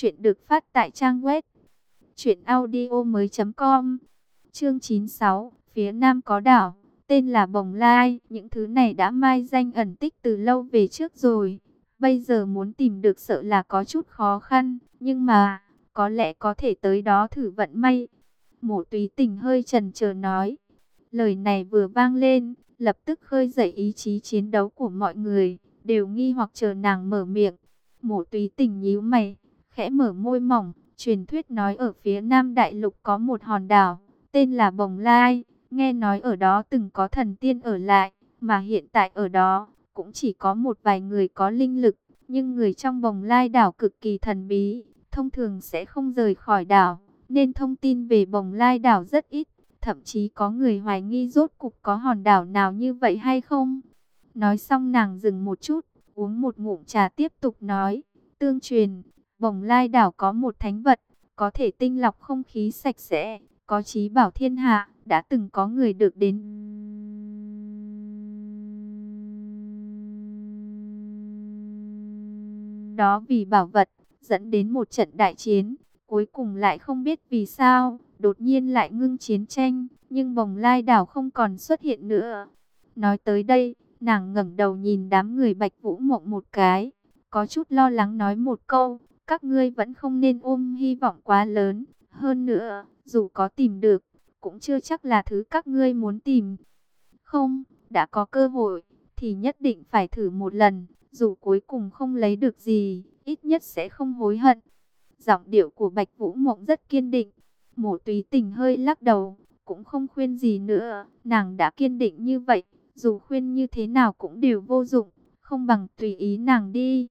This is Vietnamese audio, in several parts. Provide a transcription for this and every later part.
Chuyện được phát tại trang web truyệnaudiomoi.com. Chương 96, phía nam có đảo, tên là Bồng Lai, những thứ này đã mai danh ẩn tích từ lâu về trước rồi. Bây giờ muốn tìm được sợ là có chút khó khăn, nhưng mà có lẽ có thể tới đó thử vận may. Mộ Túy Tình hơi chần chờ nói. Lời này vừa vang lên, lập tức khơi dậy ý chí chiến đấu của mọi người, đều nghi hoặc chờ nàng mở miệng. Mộ Túy Tình nhíu mày, khẽ mở môi mỏng, truyền thuyết nói ở phía Nam Đại Lục có một hòn đảo, tên là Bồng Lai, nghe nói ở đó từng có thần tiên ở lại, mà hiện tại ở đó cũng chỉ có một vài người có linh lực, nhưng người trong Bồng Lai đảo cực kỳ thần bí, thông thường sẽ không rời khỏi đảo, nên thông tin về Bồng Lai đảo rất ít, thậm chí có người hoài nghi rốt cục có hòn đảo nào như vậy hay không. Nói xong nàng dừng một chút, uống một ngụm trà tiếp tục nói, tương truyền, Bồng Lai đảo có một thánh vật, có thể tinh lọc không khí sạch sẽ, có trí bảo thiên hạ, đã từng có người được đến. Đó vì bảo vật, dẫn đến một trận đại chiến, cuối cùng lại không biết vì sao, đột nhiên lại ngưng chiến tranh, nhưng bồng lai đảo không còn xuất hiện nữa. Nói tới đây, nàng ngẩng đầu nhìn đám người bạch vũ mộng một cái, có chút lo lắng nói một câu, các ngươi vẫn không nên ôm hy vọng quá lớn, hơn nữa, dù có tìm được, cũng chưa chắc là thứ các ngươi muốn tìm. Không, đã có cơ hội, thì nhất định phải thử một lần, dù cuối cùng không lấy được gì, ít nhất sẽ không hối hận. Giọng điệu của Bạch Vũ Mộng rất kiên định, mổ tùy tình hơi lắc đầu, cũng không khuyên gì nữa, nàng đã kiên định như vậy, dù khuyên như thế nào cũng đều vô dụng, không bằng tùy ý nàng đi.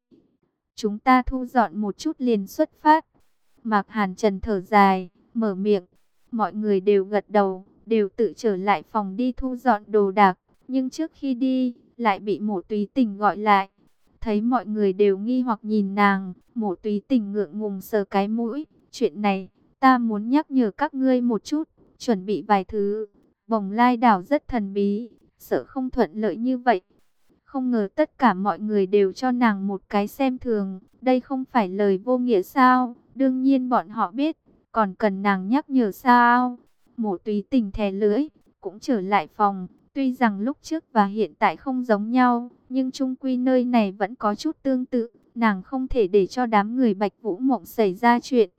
Chúng ta thu dọn một chút liền xuất phát. Mạc Hàn Trần thở dài, mở miệng, mọi người đều gật đầu, đều tự trở lại phòng đi thu dọn đồ đạc, nhưng trước khi đi, lại bị mổ túy tình gọi lại. Thấy mọi người đều nghi hoặc nhìn nàng, mổ túy tình ngượng ngùng sờ cái mũi. Chuyện này, ta muốn nhắc nhở các ngươi một chút, chuẩn bị vài thứ. Bồng lai đảo rất thần bí, sợ không thuận lợi như vậy. Không ngờ tất cả mọi người đều cho nàng một cái xem thường. Đây không phải lời vô nghĩa sao? Đương nhiên bọn họ biết, còn cần nàng nhắc nhở sao? Mổ tùy tình thè lưỡi, cũng trở lại phòng. Tuy rằng lúc trước và hiện tại không giống nhau, nhưng chung quy nơi này vẫn có chút tương tự. Nàng không thể để cho đám người Bạch Vũ Mộng xảy ra chuyện.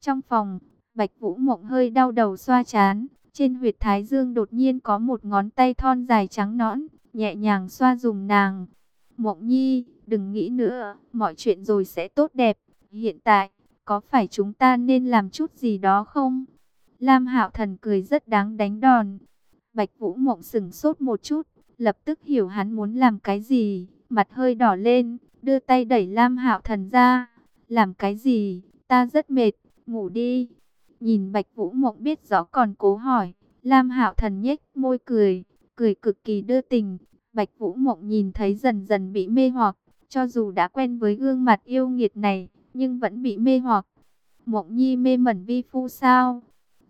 Trong phòng, Bạch Vũ Mộng hơi đau đầu xoa chán. Trên huyệt thái dương đột nhiên có một ngón tay thon dài trắng nõn, nhẹ nhàng xoa dùm nàng. Mộng nhi, đừng nghĩ nữa, mọi chuyện rồi sẽ tốt đẹp. Hiện tại, có phải chúng ta nên làm chút gì đó không? Lam Hạo Thần cười rất đáng đánh đòn. Bạch Vũ Mộng sừng sốt một chút, lập tức hiểu hắn muốn làm cái gì, mặt hơi đỏ lên, đưa tay đẩy Lam Hạo Thần ra. Làm cái gì? Ta rất mệt, ngủ đi. Nhìn Bạch Vũ Mộng biết rõ còn cố hỏi, Lam Hạo Thần nhếch môi cười, cười cực kỳ đưa tình. Bạch Vũ Mộng nhìn thấy dần dần bị mê hoặc, cho dù đã quen với gương mặt yêu nghiệt này, nhưng vẫn bị mê hoặc. Mộng Nhi mê mẩn vi phu sao?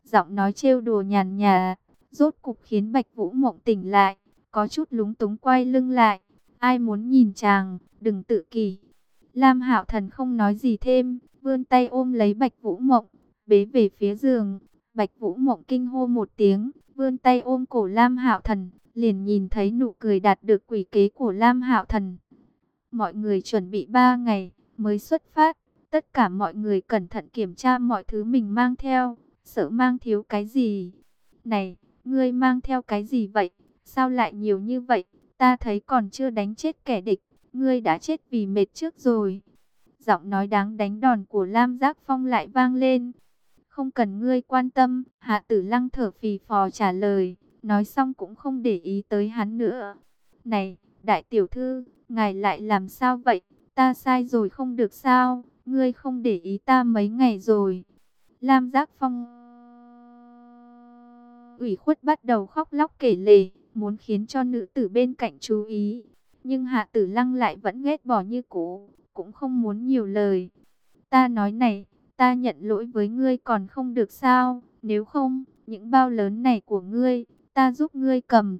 Giọng nói trêu đùa nhàn nhà, rốt cục khiến Bạch Vũ Mộng tỉnh lại, có chút lúng túng quay lưng lại. Ai muốn nhìn chàng, đừng tự kỳ. Lam Hạo Thần không nói gì thêm, vươn tay ôm lấy Bạch Vũ Mộng, bế về phía giường. Bạch Vũ Mộng kinh hô một tiếng, vươn tay ôm cổ Lam Hạo Thần, liền nhìn thấy nụ cười đạt được quỷ kế của Lam Hạo Thần. Mọi người chuẩn bị 3 ngày mới xuất phát, tất cả mọi người cẩn thận kiểm tra mọi thứ mình mang theo, sợ mang thiếu cái gì. Này, ngươi mang theo cái gì vậy? Sao lại nhiều như vậy? Ta thấy còn chưa đánh chết kẻ địch, ngươi đã chết vì mệt trước rồi. Giọng nói đáng đánh đòn của Lam Giác Phong lại vang lên. Không cần ngươi quan tâm, Hạ Tử Lăng thở phì phò trả lời, nói xong cũng không để ý tới hắn nữa. Này, đại tiểu thư, ngài lại làm sao vậy? Ta sai rồi không được sao? Ngươi không để ý ta mấy ngày rồi. Lam Giác Phong ủy khuất bắt đầu khóc lóc kể lể, muốn khiến cho nữ tử bên cạnh chú ý. Nhưng Hạ Tử Lăng lại vẫn ghét bỏ như cũ, cũng không muốn nhiều lời. Ta nói này, ta nhận lỗi với ngươi còn không được sao, nếu không, những bao lớn này của ngươi, ta giúp ngươi cầm.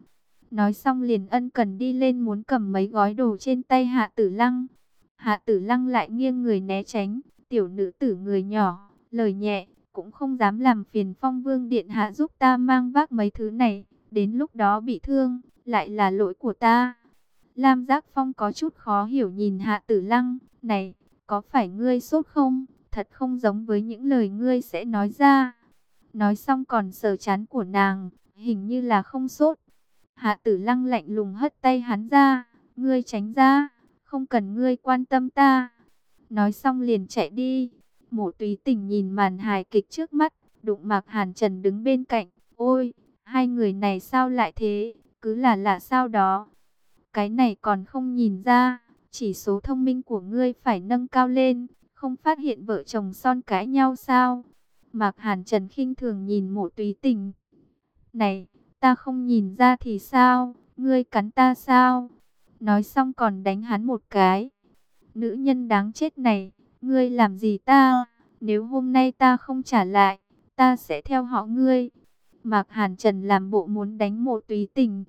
Nói xong liền ân cần đi lên muốn cầm mấy gói đồ trên tay Hạ Tử Lăng. Hạ Tử Lăng lại nghiêng người né tránh, tiểu nữ tử người nhỏ, lời nhẹ, cũng không dám làm phiền phong vương điện hạ giúp ta mang vác mấy thứ này, đến lúc đó bị thương, lại là lỗi của ta. Lam Giác Phong có chút khó hiểu nhìn Hạ Tử Lăng, này, có phải ngươi sốt không? Thật không giống với những lời ngươi sẽ nói ra. Nói xong còn sờ chán của nàng, hình như là không sốt. Hạ Tử Lăng lạnh lùng hất tay hắn ra, ngươi tránh ra, không cần ngươi quan tâm ta. Nói xong liền chạy đi. mổ túy tình nhìn màn hài kịch trước mắt, đụng mạc hàn trần đứng bên cạnh. Ôi, hai người này sao lại thế, cứ là lạ sao đó. Cái này còn không nhìn ra, chỉ số thông minh của ngươi phải nâng cao lên, không phát hiện vợ chồng son cãi nhau sao. Mạc hàn trần khinh thường nhìn mộ túy tình. Này, ta không nhìn ra thì sao, ngươi cắn ta sao? Nói xong còn đánh hắn một cái. Nữ nhân đáng chết này, ngươi làm gì ta? Nếu hôm nay ta không trả lại, ta sẽ theo họ ngươi. Mạc Hàn Trần làm bộ muốn đánh mộ túy tình.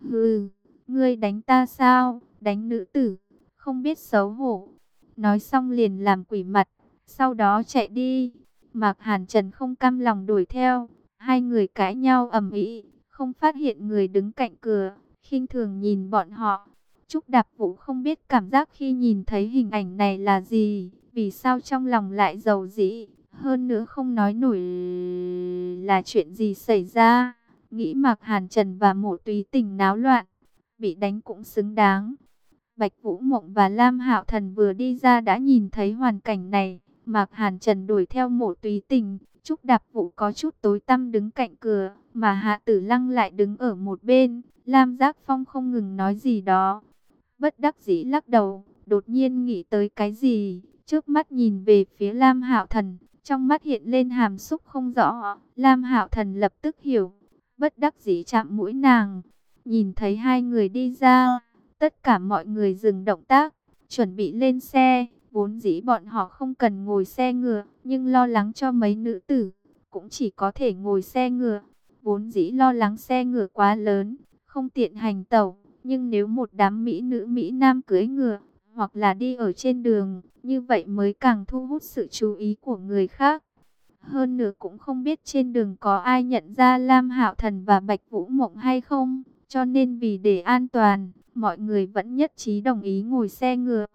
Hừ, ngươi đánh ta sao? Đánh nữ tử, không biết xấu hổ. Nói xong liền làm quỷ mặt, sau đó chạy đi. Mạc Hàn Trần không cam lòng đuổi theo. Hai người cãi nhau ầm ĩ, không phát hiện người đứng cạnh cửa, khinh thường nhìn bọn họ. Trúc Đạp Vũ không biết cảm giác khi nhìn thấy hình ảnh này là gì, vì sao trong lòng lại giàu dĩ, hơn nữa không nói nổi là chuyện gì xảy ra. Nghĩ Mạc Hàn Trần và Mộ Tùy Tình náo loạn, bị đánh cũng xứng đáng. Bạch Vũ Mộng và Lam Hạo Thần vừa đi ra đã nhìn thấy hoàn cảnh này, Mạc Hàn Trần đuổi theo Mộ Tùy Tình, Trúc Đạp Vũ có chút tối tăm đứng cạnh cửa, mà Hạ Tử Lăng lại đứng ở một bên. Lam Giác Phong không ngừng nói gì đó, bất đắc dĩ lắc đầu, đột nhiên nghĩ tới cái gì, trước mắt nhìn về phía Lam Hạo Thần, trong mắt hiện lên hàm xúc không rõ, Lam Hạo Thần lập tức hiểu, bất đắc dĩ chạm mũi nàng, nhìn thấy hai người đi ra, tất cả mọi người dừng động tác, chuẩn bị lên xe, vốn dĩ bọn họ không cần ngồi xe ngựa, nhưng lo lắng cho mấy nữ tử, cũng chỉ có thể ngồi xe ngựa, vốn dĩ lo lắng xe ngựa quá lớn, không tiện hành tẩu nhưng nếu một đám mỹ nữ Mỹ Nam cưới ngựa, hoặc là đi ở trên đường, như vậy mới càng thu hút sự chú ý của người khác. Hơn nữa cũng không biết trên đường có ai nhận ra Lam Hạo Thần và Bạch Vũ Mộng hay không, cho nên vì để an toàn, mọi người vẫn nhất trí đồng ý ngồi xe ngựa.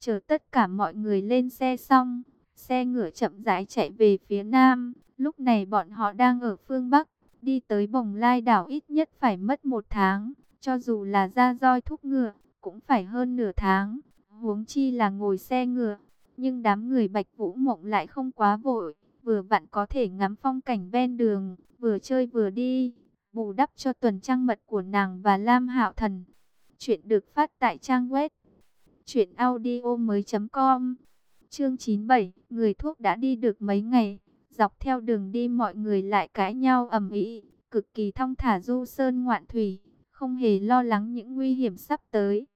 Chờ tất cả mọi người lên xe xong, xe ngựa chậm rãi chạy về phía nam, lúc này bọn họ đang ở phương Bắc, đi tới Bồng Lai đảo ít nhất phải mất một tháng. Cho dù là ra roi thúc ngựa, cũng phải hơn nửa tháng, huống chi là ngồi xe ngựa. Nhưng đám người Bạch Vũ Mộng lại không quá vội, vừa vặn có thể ngắm phong cảnh ven đường, vừa chơi vừa đi, bù đắp cho tuần trăng mật của nàng và Lam Hạo Thần. Chuyện được phát tại trang web truyệnaudiomoi.com. Chương 97, người thuốc đã đi được mấy ngày, dọc theo đường đi mọi người lại cãi nhau ầm ĩ, cực kỳ thong thả du sơn ngoạn thủy không hề lo lắng những nguy hiểm sắp tới.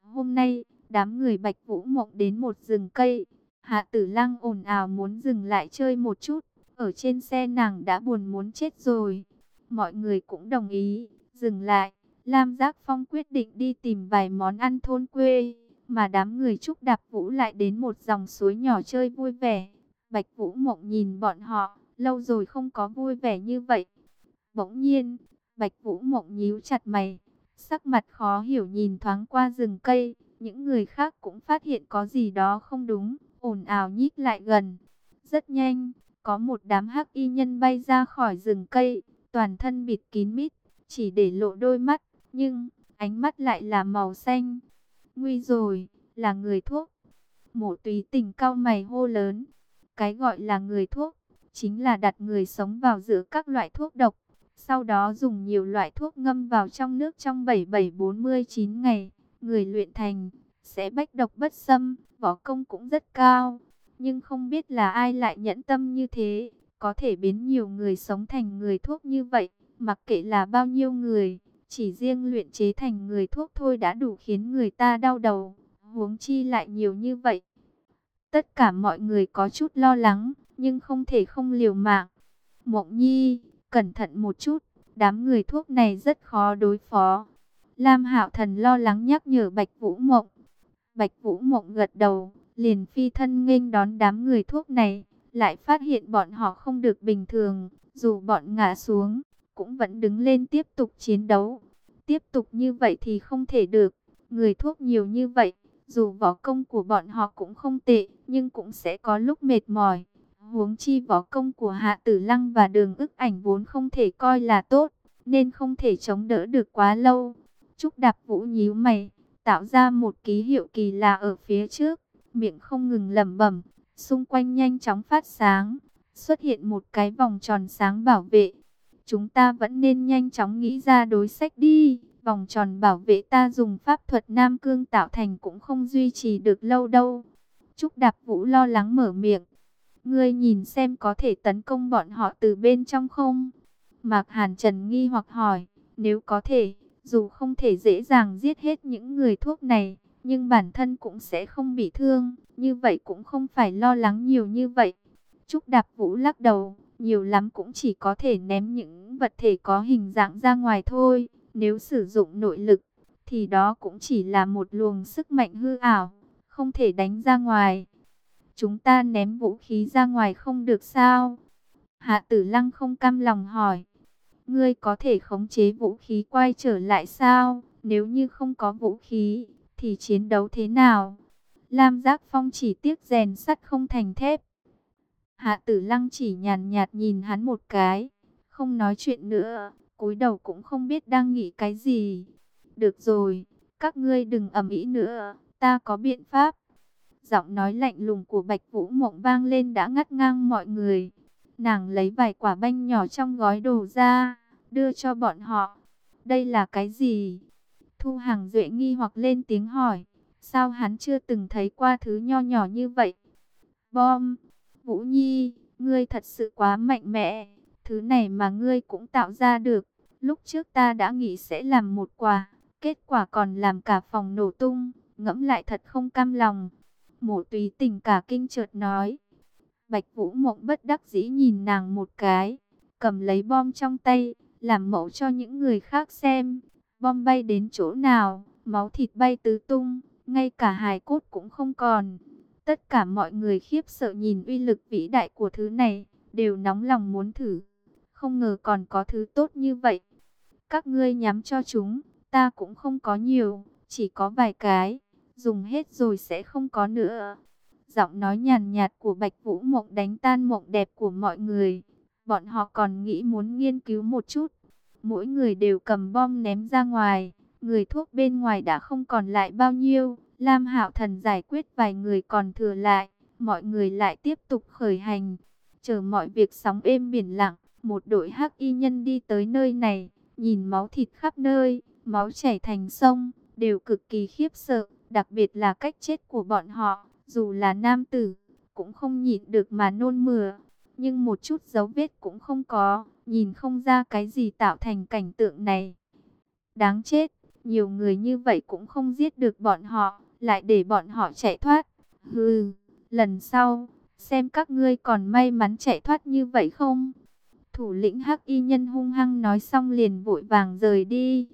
Hôm nay, đám người Bạch Vũ Mộng đến một rừng cây. Hạ Tử Lăng ồn ào muốn dừng lại chơi một chút. Ở trên xe nàng đã buồn muốn chết rồi. Mọi người cũng đồng ý, dừng lại. Lam Giác Phong quyết định đi tìm vài món ăn thôn quê. Mà đám người Trúc Đạp Vũ lại đến một dòng suối nhỏ chơi vui vẻ. Bạch Vũ Mộng nhìn bọn họ, lâu rồi không có vui vẻ như vậy. Bỗng nhiên, Bạch Vũ Mộng nhíu chặt mày, sắc mặt khó hiểu nhìn thoáng qua rừng cây, những người khác cũng phát hiện có gì đó không đúng, ồn ào nhích lại gần. Rất nhanh, có một đám hắc y nhân bay ra khỏi rừng cây, toàn thân bịt kín mít, chỉ để lộ đôi mắt, nhưng ánh mắt lại là màu xanh. Nguy rồi, là người thuốc. Mộ tùy tình cao mày hô lớn. Cái gọi là người thuốc, chính là đặt người sống vào giữa các loại thuốc độc sau đó dùng nhiều loại thuốc ngâm vào trong nước trong 7749 ngày, người luyện thành, sẽ bách độc bất xâm, võ công cũng rất cao. Nhưng không biết là ai lại nhẫn tâm như thế, có thể biến nhiều người sống thành người thuốc như vậy, mặc kệ là bao nhiêu người, chỉ riêng luyện chế thành người thuốc thôi đã đủ khiến người ta đau đầu, huống chi lại nhiều như vậy. Tất cả mọi người có chút lo lắng, nhưng không thể không liều mạng. Mộng nhi, cẩn thận một chút, đám người thuốc này rất khó đối phó. Lam Hạo Thần lo lắng nhắc nhở Bạch Vũ Mộng. Bạch Vũ Mộng gật đầu, liền phi thân nghênh đón đám người thuốc này, lại phát hiện bọn họ không được bình thường, dù bọn ngã xuống, cũng vẫn đứng lên tiếp tục chiến đấu. Tiếp tục như vậy thì không thể được, người thuốc nhiều như vậy, dù võ công của bọn họ cũng không tệ, nhưng cũng sẽ có lúc mệt mỏi. Huống chi võ công của Hạ Tử Lăng và Đường ức ảnh vốn không thể coi là tốt, nên không thể chống đỡ được quá lâu. Trúc Đạp Vũ nhíu mày, tạo ra một ký hiệu kỳ lạ ở phía trước, miệng không ngừng lẩm bẩm, xung quanh nhanh chóng phát sáng, xuất hiện một cái vòng tròn sáng bảo vệ. Chúng ta vẫn nên nhanh chóng nghĩ ra đối sách đi. Vòng tròn bảo vệ ta dùng pháp thuật Nam Cương tạo thành cũng không duy trì được lâu đâu. Trúc Đạp Vũ lo lắng mở miệng. Ngươi nhìn xem có thể tấn công bọn họ từ bên trong không? Mạc Hàn Trần nghi hoặc hỏi. Nếu có thể, dù không thể dễ dàng giết hết những người thuốc này, nhưng bản thân cũng sẽ không bị thương. Như vậy cũng không phải lo lắng nhiều như vậy. Trúc Đạp Vũ lắc đầu, nhiều lắm cũng chỉ có thể ném những vật thể có hình dạng ra ngoài thôi. Nếu sử dụng nội lực, thì đó cũng chỉ là một luồng sức mạnh hư ảo, không thể đánh ra ngoài. Chúng ta ném vũ khí ra ngoài không được sao? Hạ tử lăng không cam lòng hỏi. Ngươi có thể khống chế vũ khí quay trở lại sao? Nếu như không có vũ khí, thì chiến đấu thế nào? Lam Giác Phong chỉ tiếc rèn sắt không thành thép. Hạ tử lăng chỉ nhàn nhạt nhìn hắn một cái, không nói chuyện nữa cúi đầu cũng không biết đang nghĩ cái gì. Được rồi, các ngươi đừng ầm ĩ nữa, ta có biện pháp. Giọng nói lạnh lùng của Bạch Vũ Mộng vang lên đã ngắt ngang mọi người. Nàng lấy vài quả banh nhỏ trong gói đồ ra, đưa cho bọn họ. Đây là cái gì? Thu Hàng Duệ nghi hoặc lên tiếng hỏi. Sao hắn chưa từng thấy qua thứ nho nhỏ như vậy? Bom! Vũ Nhi, ngươi thật sự quá mạnh mẽ. Thứ này mà ngươi cũng tạo ra được. Lúc trước ta đã nghĩ sẽ làm một quả, kết quả còn làm cả phòng nổ tung, ngẫm lại thật không cam lòng. Mộ tùy tình cả kinh chợt nói. Bạch Vũ Mộng bất đắc dĩ nhìn nàng một cái, cầm lấy bom trong tay, làm mẫu cho những người khác xem. Bom bay đến chỗ nào, máu thịt bay tứ tung, ngay cả hài cốt cũng không còn. Tất cả mọi người khiếp sợ nhìn uy lực vĩ đại của thứ này, đều nóng lòng muốn thử. Không ngờ còn có thứ tốt như vậy. Các ngươi nhắm cho chúng, ta cũng không có nhiều, chỉ có vài cái, dùng hết rồi sẽ không có nữa. Giọng nói nhàn nhạt của Bạch Vũ Mộng đánh tan mộng đẹp của mọi người. Bọn họ còn nghĩ muốn nghiên cứu một chút. Mỗi người đều cầm bom ném ra ngoài. Người thuốc bên ngoài đã không còn lại bao nhiêu. Lam Hạo Thần giải quyết vài người còn thừa lại. Mọi người lại tiếp tục khởi hành. Chờ mọi việc sóng êm biển lặng. Một đội hắc y nhân đi tới nơi này nhìn máu thịt khắp nơi, máu chảy thành sông, đều cực kỳ khiếp sợ, đặc biệt là cách chết của bọn họ, dù là nam tử, cũng không nhịn được mà nôn mửa, nhưng một chút dấu vết cũng không có, nhìn không ra cái gì tạo thành cảnh tượng này. Đáng chết, nhiều người như vậy cũng không giết được bọn họ, lại để bọn họ chạy thoát. Hừ, lần sau, xem các ngươi còn may mắn chạy thoát như vậy không? Thủ lĩnh Hắc Y Nhân hung hăng nói xong liền vội vàng rời đi.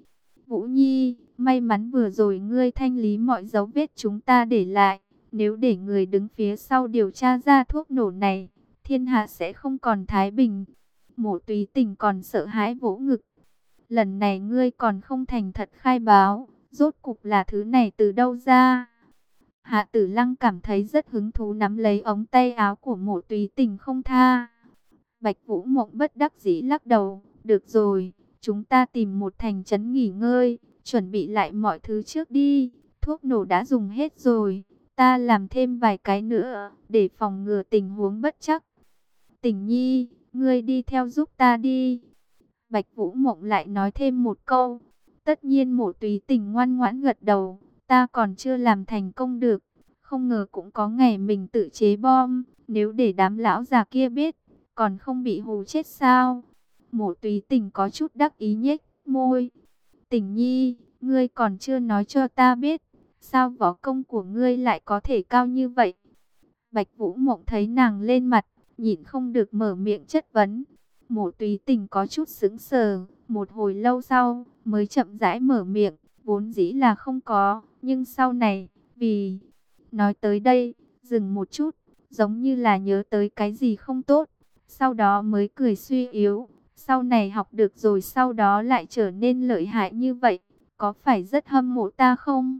Vũ Nhi, may mắn vừa rồi ngươi thanh lý mọi dấu vết chúng ta để lại. Nếu để người đứng phía sau điều tra ra thuốc nổ này, thiên hạ sẽ không còn thái bình. Mộ tùy tình còn sợ hãi vỗ ngực. Lần này ngươi còn không thành thật khai báo, rốt cục là thứ này từ đâu ra? Hạ tử lăng cảm thấy rất hứng thú nắm lấy ống tay áo của mộ tùy tình không tha. Bạch Vũ Mộng bất đắc dĩ lắc đầu, được rồi, chúng ta tìm một thành trấn nghỉ ngơi, chuẩn bị lại mọi thứ trước đi, thuốc nổ đã dùng hết rồi, ta làm thêm vài cái nữa, để phòng ngừa tình huống bất chắc. Tình nhi, ngươi đi theo giúp ta đi. Bạch Vũ Mộng lại nói thêm một câu, tất nhiên mộ tùy tình ngoan ngoãn gật đầu, ta còn chưa làm thành công được, không ngờ cũng có ngày mình tự chế bom, nếu để đám lão già kia biết, còn không bị hù chết sao? Mộ tùy tình có chút đắc ý nhếch môi. Tình nhi, ngươi còn chưa nói cho ta biết, sao võ công của ngươi lại có thể cao như vậy? Bạch Vũ Mộng thấy nàng lên mặt, nhịn không được mở miệng chất vấn. Mộ tùy tình có chút sững sờ, một hồi lâu sau, mới chậm rãi mở miệng, vốn dĩ là không có, nhưng sau này, vì... Nói tới đây, dừng một chút, giống như là nhớ tới cái gì không tốt, sau đó mới cười suy yếu, sau này học được rồi sau đó lại trở nên lợi hại như vậy, có phải rất hâm mộ ta không?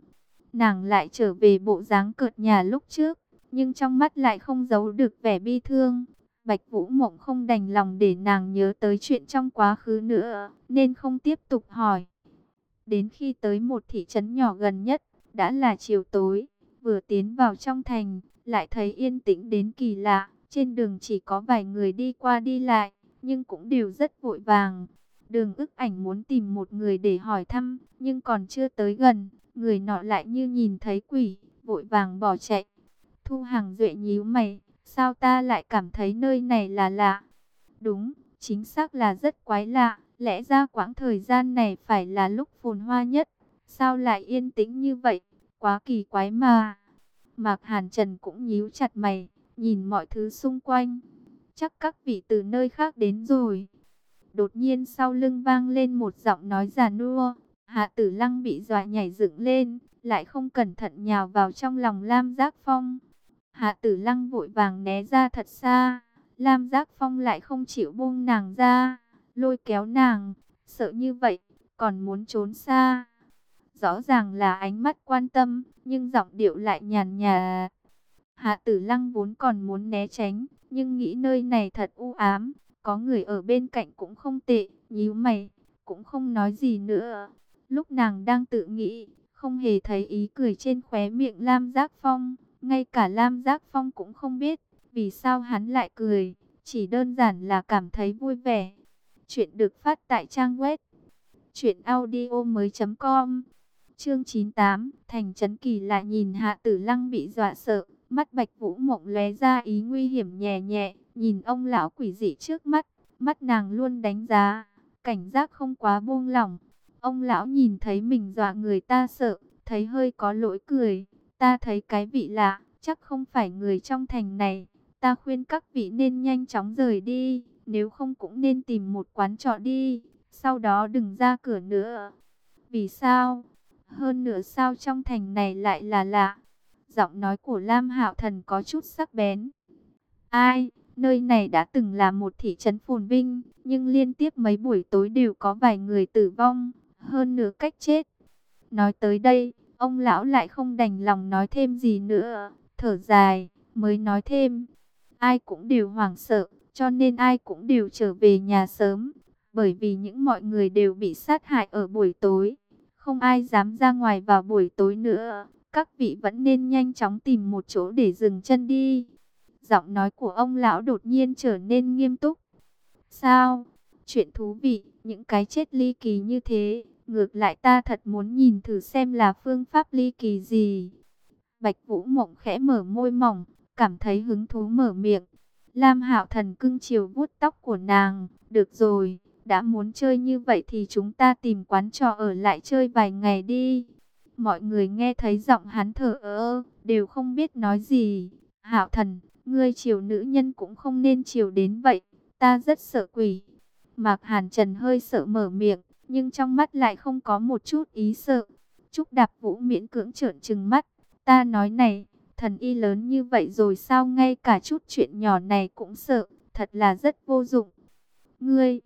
Nàng lại trở về bộ dáng cợt nhà lúc trước, nhưng trong mắt lại không giấu được vẻ bi thương. Bạch Vũ Mộng không đành lòng để nàng nhớ tới chuyện trong quá khứ nữa, nên không tiếp tục hỏi. Đến khi tới một thị trấn nhỏ gần nhất, đã là chiều tối, vừa tiến vào trong thành, lại thấy yên tĩnh đến kỳ lạ, trên đường chỉ có vài người đi qua đi lại, nhưng cũng đều rất vội vàng. Đường ức ảnh muốn tìm một người để hỏi thăm, nhưng còn chưa tới gần, người nọ lại như nhìn thấy quỷ, vội vàng bỏ chạy. Thu Hàng Duệ nhíu mày, sao ta lại cảm thấy nơi này là lạ? Đúng, chính xác là rất quái lạ, lẽ ra quãng thời gian này phải là lúc phồn hoa nhất, sao lại yên tĩnh như vậy? Quá kỳ quái mà. Mạc Hàn Trần cũng nhíu chặt mày, nhìn mọi thứ xung quanh. Chắc các vị từ nơi khác đến rồi. Đột nhiên sau lưng vang lên một giọng nói già nua. Hạ tử lăng bị dọa nhảy dựng lên, lại không cẩn thận nhào vào trong lòng Lam Giác Phong. Hạ tử lăng vội vàng né ra thật xa. Lam Giác Phong lại không chịu buông nàng ra, lôi kéo nàng, sợ như vậy, còn muốn trốn xa. Rõ ràng là ánh mắt quan tâm, nhưng giọng điệu lại nhàn nhà. Hạ tử lăng vốn còn muốn né tránh, nhưng nghĩ nơi này thật u ám, có người ở bên cạnh cũng không tệ, nhíu mày, cũng không nói gì nữa. Lúc nàng đang tự nghĩ, không hề thấy ý cười trên khóe miệng Lam Giác Phong, ngay cả Lam Giác Phong cũng không biết, vì sao hắn lại cười, chỉ đơn giản là cảm thấy vui vẻ. Chuyện được phát tại trang web truyệnaudio mới.com Chương 98, Thành Trấn Kỳ lại nhìn Hạ Tử Lăng bị dọa sợ, mắt Bạch Vũ Mộng lóe ra ý nguy hiểm nhẹ nhẹ, nhìn ông lão quỷ dị trước mắt, mắt nàng luôn đánh giá, cảnh giác không quá buông lỏng. Ông lão nhìn thấy mình dọa người ta sợ, thấy hơi có lỗi cười, ta thấy cái vị lạ, chắc không phải người trong thành này, ta khuyên các vị nên nhanh chóng rời đi, nếu không cũng nên tìm một quán trọ đi, sau đó đừng ra cửa nữa. Vì sao? Hơn nửa sao trong thành này lại là lạ. Giọng nói của Lam Hạo Thần có chút sắc bén. Ai, nơi này đã từng là một thị trấn phồn vinh, nhưng liên tiếp mấy buổi tối đều có vài người tử vong, hơn nửa cách chết. Nói tới đây, ông lão lại không đành lòng nói thêm gì nữa, thở dài, mới nói thêm. Ai cũng đều hoảng sợ, cho nên ai cũng đều trở về nhà sớm, bởi vì những mọi người đều bị sát hại ở buổi tối. Không ai dám ra ngoài vào buổi tối nữa. Các vị vẫn nên nhanh chóng tìm một chỗ để dừng chân đi. Giọng nói của ông lão đột nhiên trở nên nghiêm túc. Sao? Chuyện thú vị, những cái chết ly kỳ như thế. Ngược lại ta thật muốn nhìn thử xem là phương pháp ly kỳ gì. Bạch Vũ Mộng khẽ mở môi mỏng, cảm thấy hứng thú mở miệng. Lam Hạo Thần cưng chiều vuốt tóc của nàng, "Được rồi, đã muốn chơi như vậy thì chúng ta tìm quán trò ở lại chơi vài ngày đi. Mọi người nghe thấy giọng hắn thở ơ, đều không biết nói gì. Hạo thần, ngươi chiều nữ nhân cũng không nên chiều đến vậy, ta rất sợ quỷ. Mạc Hàn Trần hơi sợ mở miệng, nhưng trong mắt lại không có một chút ý sợ. Trúc Đạp Vũ miễn cưỡng trợn trừng mắt, ta nói này, thần y lớn như vậy rồi sao ngay cả chút chuyện nhỏ này cũng sợ, thật là rất vô dụng. Ngươi,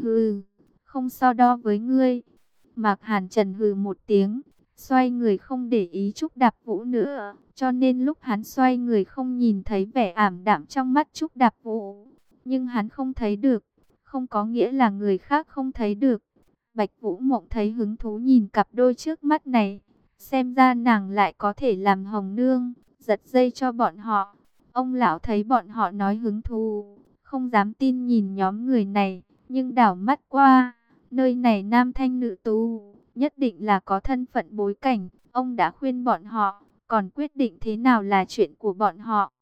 Hừ, không so đo với ngươi. Mạc Hàn Trần hừ một tiếng, xoay người không để ý Trúc Đạp Vũ nữa, cho nên lúc hắn xoay người không nhìn thấy vẻ ảm đạm trong mắt Trúc Đạp Vũ. Nhưng hắn không thấy được, không có nghĩa là người khác không thấy được. Bạch Vũ Mộng thấy hứng thú nhìn cặp đôi trước mắt này, xem ra nàng lại có thể làm hồng nương, giật dây cho bọn họ. Ông lão thấy bọn họ nói hứng thú, không dám tin nhìn nhóm người này, nhưng đảo mắt qua, nơi này nam thanh nữ tú, nhất định là có thân phận bối cảnh. Ông đã khuyên bọn họ, còn quyết định thế nào là chuyện của bọn họ.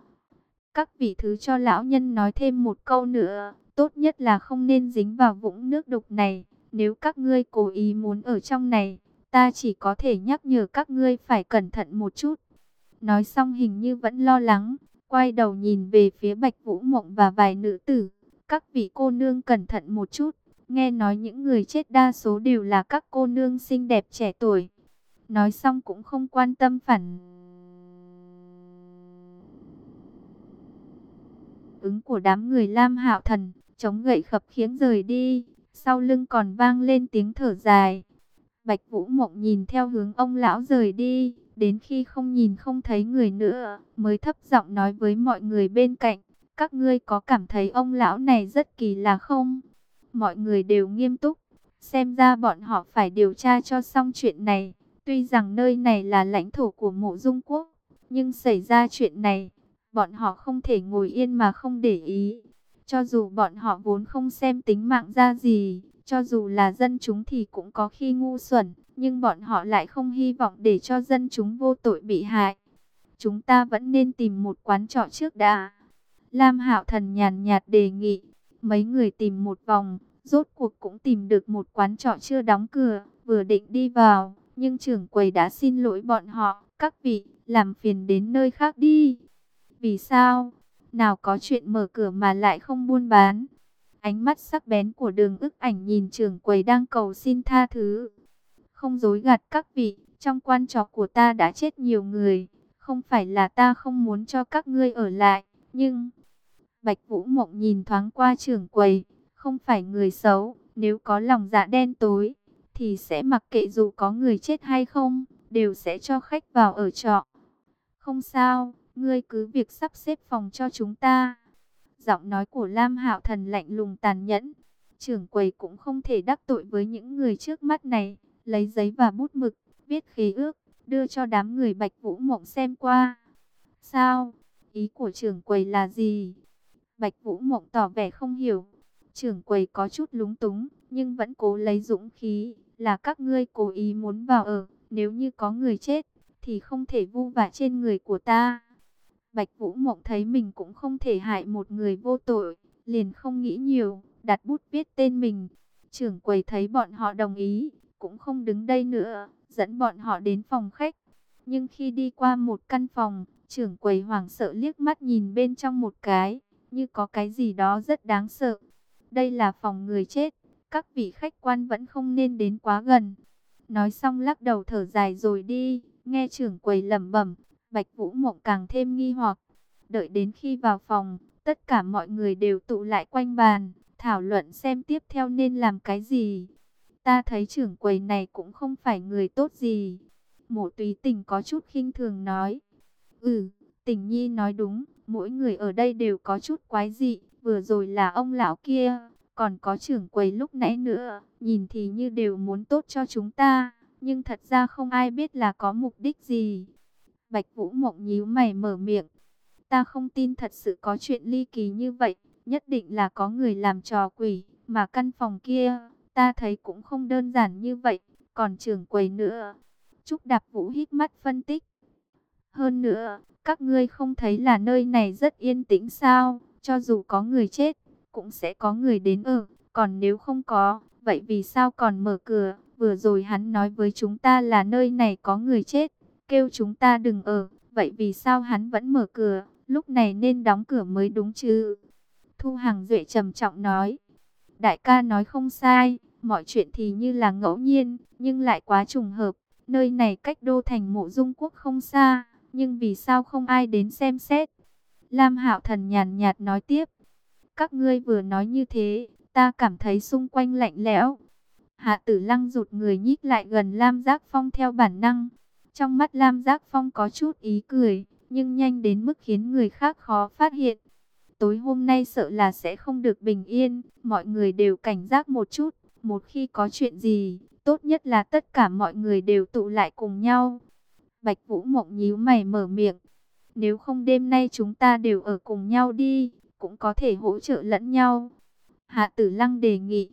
Các vị thứ cho lão nhân nói thêm một câu nữa, tốt nhất là không nên dính vào vũng nước đục này. Nếu các ngươi cố ý muốn ở trong này, ta chỉ có thể nhắc nhở các ngươi phải cẩn thận một chút. Nói xong hình như vẫn lo lắng, quay đầu nhìn về phía Bạch Vũ Mộng và vài nữ tử. Các vị cô nương cẩn thận một chút. Nghe nói những người chết đa số đều là các cô nương xinh đẹp trẻ tuổi. Nói xong cũng không quan tâm phản. ứng của đám người Lam Hạo Thần, chống gậy khập khiễng rời đi, sau lưng còn vang lên tiếng thở dài. Bạch Vũ Mộng nhìn theo hướng ông lão rời đi, đến khi không nhìn không thấy người nữa, mới thấp giọng nói với mọi người bên cạnh, các ngươi có cảm thấy ông lão này rất kỳ lạ không? Mọi người đều nghiêm túc, xem ra bọn họ phải điều tra cho xong chuyện này. Tuy rằng nơi này là lãnh thổ của mộ dung quốc, nhưng xảy ra chuyện này, bọn họ không thể ngồi yên mà không để ý. Cho dù bọn họ vốn không xem tính mạng ra gì, cho dù là dân chúng thì cũng có khi ngu xuẩn, nhưng bọn họ lại không hy vọng để cho dân chúng vô tội bị hại. Chúng ta vẫn nên tìm một quán trọ trước đã. Lam Hạo Thần nhàn nhạt đề nghị, mấy người tìm một vòng, rốt cuộc cũng tìm được một quán trọ chưa đóng cửa, vừa định đi vào, nhưng trưởng quầy đã xin lỗi bọn họ, các vị, làm phiền đến nơi khác đi. Vì sao? Nào có chuyện mở cửa mà lại không buôn bán. Ánh mắt sắc bén của đường ức ảnh nhìn trưởng quầy đang cầu xin tha thứ. Không dối gạt các vị, trong quan trò của ta đã chết nhiều người. Không phải là ta không muốn cho các ngươi ở lại, nhưng... Bạch Vũ Mộng nhìn thoáng qua trưởng quầy, không phải người xấu, nếu có lòng dạ đen tối, thì sẽ mặc kệ dù có người chết hay không, đều sẽ cho khách vào ở trọ. Không sao, ngươi cứ việc sắp xếp phòng cho chúng ta. Giọng nói của Lam Hạo Thần lạnh lùng tàn nhẫn. Trưởng quầy cũng không thể đắc tội với những người trước mắt này. Lấy giấy và bút mực, viết khế ước, đưa cho đám người Bạch Vũ Mộng xem qua. Sao? Ý của trưởng quầy là gì? Bạch Vũ Mộng tỏ vẻ không hiểu. Trưởng quầy có chút lúng túng, nhưng vẫn cố lấy dũng khí, là các ngươi cố ý muốn vào ở, nếu như có người chết, thì không thể vu vạ trên người của ta. Bạch Vũ Mộng thấy mình cũng không thể hại một người vô tội, liền không nghĩ nhiều, đặt bút viết tên mình. Trưởng quầy thấy bọn họ đồng ý, cũng không đứng đây nữa, dẫn bọn họ đến phòng khách. Nhưng khi đi qua một căn phòng, trưởng quầy hoảng sợ liếc mắt nhìn bên trong một cái, như có cái gì đó rất đáng sợ. Đây là phòng người chết, các vị khách quan vẫn không nên đến quá gần. Nói xong lắc đầu thở dài rồi đi, nghe trưởng quầy lẩm bẩm, Bạch Vũ Mộng càng thêm nghi hoặc. Đợi đến khi vào phòng, tất cả mọi người đều tụ lại quanh bàn, thảo luận xem tiếp theo nên làm cái gì. Ta thấy trưởng quầy này cũng không phải người tốt gì. Mộ túy tình có chút khinh thường nói. Ừ, tình nhi nói đúng, mỗi người ở đây đều có chút quái dị. Vừa rồi là ông lão kia, còn có trưởng quầy lúc nãy nữa, nhìn thì như đều muốn tốt cho chúng ta. Nhưng thật ra không ai biết là có mục đích gì. Bạch Vũ Mộng nhíu mày mở miệng. Ta không tin thật sự có chuyện ly kỳ như vậy, nhất định là có người làm trò quỷ, mà căn phòng kia, ta thấy cũng không đơn giản như vậy, còn trưởng quầy nữa. Trúc Đạp Vũ hít mắt phân tích. Hơn nữa, các ngươi không thấy là nơi này rất yên tĩnh sao, cho dù có người chết, cũng sẽ có người đến ở, còn nếu không có, vậy vì sao còn mở cửa, vừa rồi hắn nói với chúng ta là nơi này có người chết, kêu chúng ta đừng ở, vậy vì sao hắn vẫn mở cửa, lúc này nên đóng cửa mới đúng chứ. Thu Hằng Duệ trầm trọng nói, đại ca nói không sai, mọi chuyện thì như là ngẫu nhiên, nhưng lại quá trùng hợp, nơi này cách đô thành mộ dung quốc không xa, nhưng vì sao không ai đến xem xét. Lam Hạo Thần nhàn nhạt nói tiếp, các ngươi vừa nói như thế, ta cảm thấy xung quanh lạnh lẽo. Hạ tử lăng rụt người nhích lại gần Lam Giác Phong theo bản năng, trong mắt Lam Giác Phong có chút ý cười, nhưng nhanh đến mức khiến người khác khó phát hiện. Tối hôm nay sợ là sẽ không được bình yên, mọi người đều cảnh giác một chút. Một khi có chuyện gì, tốt nhất là tất cả mọi người đều tụ lại cùng nhau. Bạch Vũ Mộng nhíu mày mở miệng. Nếu không đêm nay chúng ta đều ở cùng nhau đi, cũng có thể hỗ trợ lẫn nhau. Hạ Tử Lăng đề nghị.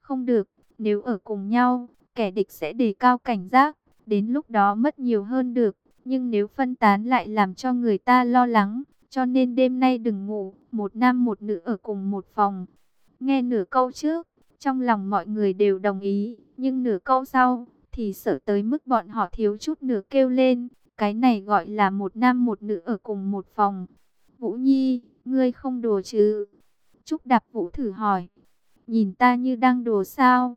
Không được, nếu ở cùng nhau, kẻ địch sẽ đề cao cảnh giác đến lúc đó mất nhiều hơn được. Nhưng nếu phân tán lại làm cho người ta lo lắng, cho nên đêm nay đừng ngủ, một nam một nữ ở cùng một phòng. Nghe nửa câu trước, trong lòng mọi người đều đồng ý, nhưng nửa câu sau, thì sợ tới mức bọn họ thiếu chút nửa kêu lên. Cái này gọi là một nam một nữ ở cùng một phòng. Vũ Nhi, ngươi không đùa chứ? Trúc Đạp Vũ thử hỏi. Nhìn ta như đang đùa sao?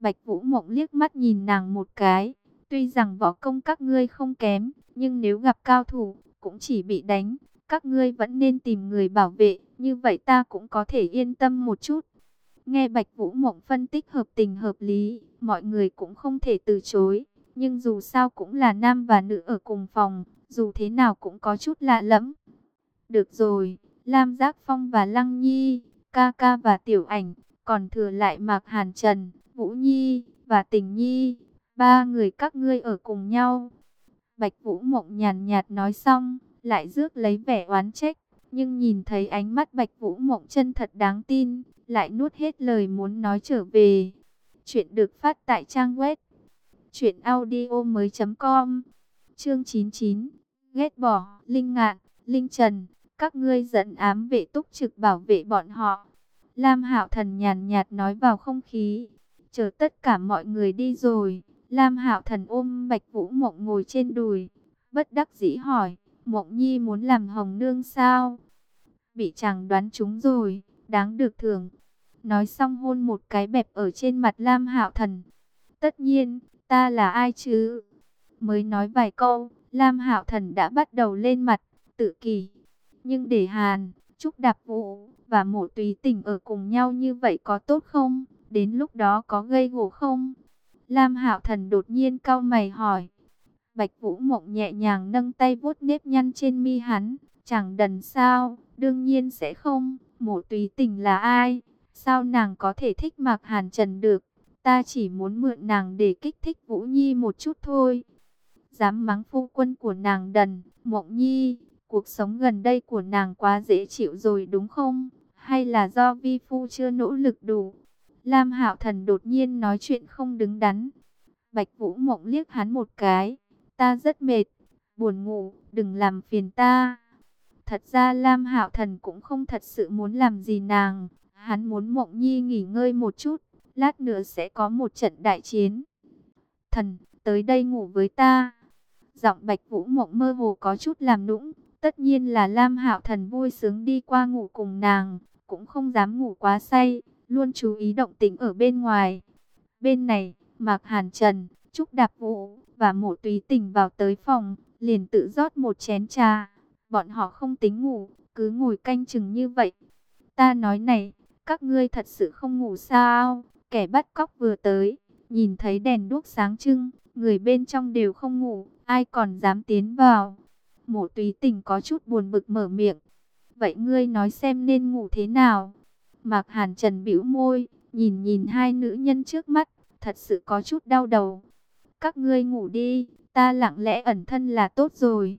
Bạch Vũ Mộng liếc mắt nhìn nàng một cái, Tuy rằng võ công các ngươi không kém, nhưng nếu gặp cao thủ, cũng chỉ bị đánh. Các ngươi vẫn nên tìm người bảo vệ, như vậy ta cũng có thể yên tâm một chút. Nghe Bạch Vũ Mộng phân tích hợp tình hợp lý, mọi người cũng không thể từ chối. Nhưng dù sao cũng là nam và nữ ở cùng phòng, dù thế nào cũng có chút lạ lẫm. Được rồi, Lam Giác Phong và Lăng Nhi, ca ca và Tiểu Ảnh, còn thừa lại Mạc Hàn Trần, Vũ Nhi và Tình Nhi, ba người các ngươi ở cùng nhau. Bạch Vũ Mộng nhàn nhạt nói xong, lại rước lấy vẻ oán trách, nhưng nhìn thấy ánh mắt Bạch Vũ Mộng chân thật đáng tin, lại nuốt hết lời muốn nói trở về. Chuyện được phát tại trang web truyệnaudiomoi.com. Chương 99. Ghét bỏ, Linh Ngạn, Linh Trần, các ngươi dẫn ám vệ túc trực bảo vệ bọn họ. Lam Hạo Thần nhàn nhạt nói vào không khí, chờ tất cả mọi người đi rồi, Lam Hạo Thần ôm Bạch Vũ Mộng ngồi trên đùi, bất đắc dĩ hỏi, Mộng Nhi muốn làm hồng nương sao? Bị chàng đoán trúng rồi, đáng được thưởng. Nói xong hôn một cái bẹp ở trên mặt Lam Hạo Thần. Tất nhiên, ta là ai chứ? Mới nói vài câu, Lam Hạo Thần đã bắt đầu lên mặt, tự kỳ. Nhưng để Hàn, Trúc Đạp Vũ và Mộ Tùy Tình ở cùng nhau như vậy có tốt không? Đến lúc đó có gây gổ không? Lam Hạo Thần đột nhiên cau mày hỏi. Bạch Vũ Mộng nhẹ nhàng nâng tay vuốt nếp nhăn trên mi hắn, chẳng đần sao, đương nhiên sẽ không, Mộ Tùy Tình là ai? Sao nàng có thể thích Mạc Hàn Trần được? Ta chỉ muốn mượn nàng để kích thích Vũ Nhi một chút thôi. Dám mắng phu quân của nàng đần, Mộng Nhi, cuộc sống gần đây của nàng quá dễ chịu rồi đúng không? Hay là do vi phu chưa nỗ lực đủ? Lam Hạo Thần đột nhiên nói chuyện không đứng đắn. Bạch Vũ Mộng liếc hắn một cái. Ta rất mệt, buồn ngủ, đừng làm phiền ta. Thật ra Lam Hạo Thần cũng không thật sự muốn làm gì nàng. Hắn muốn Mộng Nhi nghỉ ngơi một chút. Lát nữa sẽ có một trận đại chiến. Thần, tới đây ngủ với ta. Giọng Bạch Vũ Mộng mơ hồ có chút làm nũng. Tất nhiên là Lam Hạo Thần vui sướng đi qua ngủ cùng nàng. Cũng không dám ngủ quá say luôn chú ý động tĩnh ở bên ngoài. Bên này, Mạc Hàn Trần, Trúc Đạp Vũ và Mộ Túy Tình vào tới phòng, liền tự rót một chén trà. Bọn họ không tính ngủ, cứ ngồi canh chừng như vậy. Ta nói này, các ngươi thật sự không ngủ sao? Kẻ bắt cóc vừa tới, nhìn thấy đèn đuốc sáng trưng, người bên trong đều không ngủ, ai còn dám tiến vào. Mộ Túy Tình có chút buồn bực mở miệng. Vậy ngươi nói xem nên ngủ thế nào? Mạc Hàn Trần bĩu môi, nhìn nhìn hai nữ nhân trước mắt, thật sự có chút đau đầu. Các ngươi ngủ đi, ta lặng lẽ ẩn thân là tốt rồi.